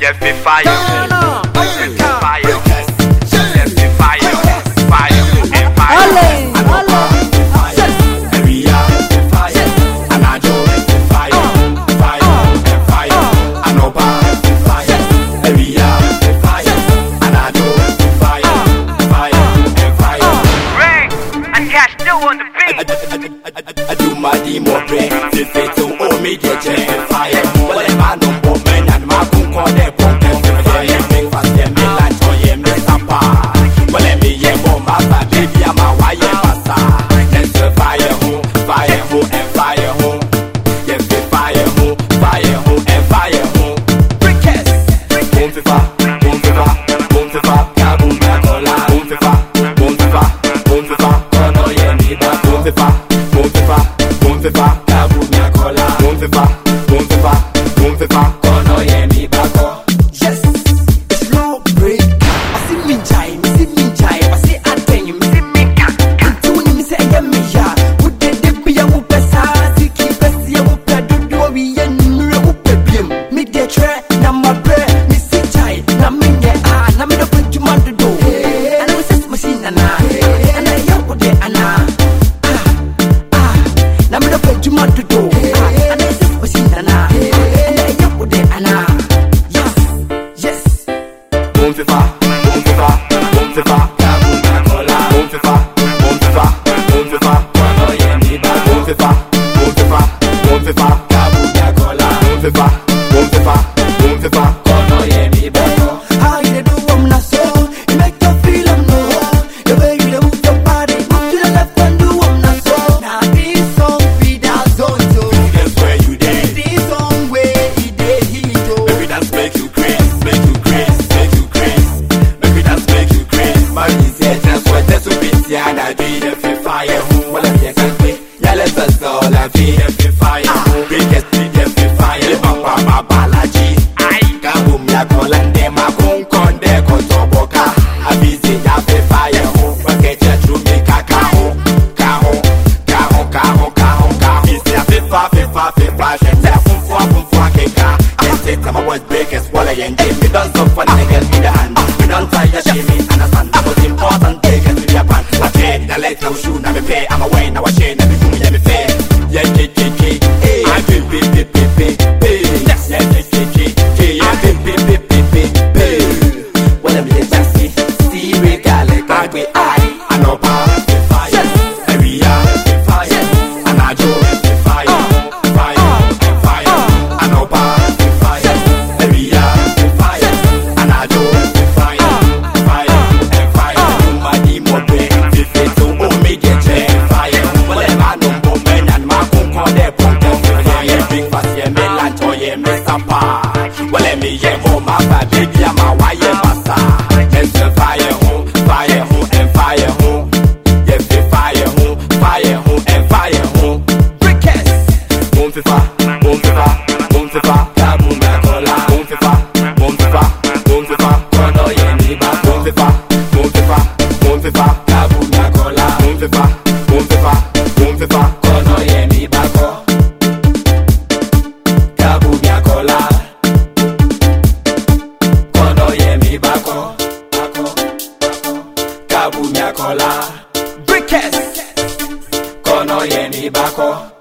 yeah, fi fire. Ghana, Africa. Fire. Yeah, fi fire. Fire. And fire. Ole, ole. Area fire, fire, fire fire. I by fire. Be area fire, tre na my bread. Me see jive, na me ne ah, na me the put you man to do. And I was just machine na na. And I am with it ana. Ah ah, na me the put you man to do. Ah, and I was just machine na na. And I am with it ana. Kono yeah me bako. How you do I'm not so You make feel I'm no The way you move your body Move to the left and do I'm not so Now this song feed our zone so Guess where you dey? This song it dey hit oh Make we dance, make you craze, make you craze, make you. Make we dance, make you craze. My music just what that's it's yeah, and I be the fire. Well, I'm here can't wait. Yeah, let's us all I be the Me fun fun, fun fun, keka. Can't take time, I while I ain't game. We done so fun, niggas, with the hand. We done try to shimmy, understand that was important. Take us to shoot, me pay. Oh, yeah, me supper. Well, let me yeah, more wicked kono yeni bako.